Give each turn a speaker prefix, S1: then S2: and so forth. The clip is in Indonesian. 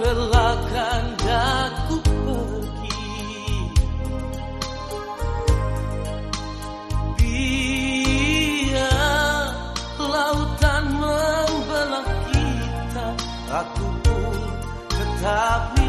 S1: relakan aku pergi. Biar lautan membelah kita Aku pun tetap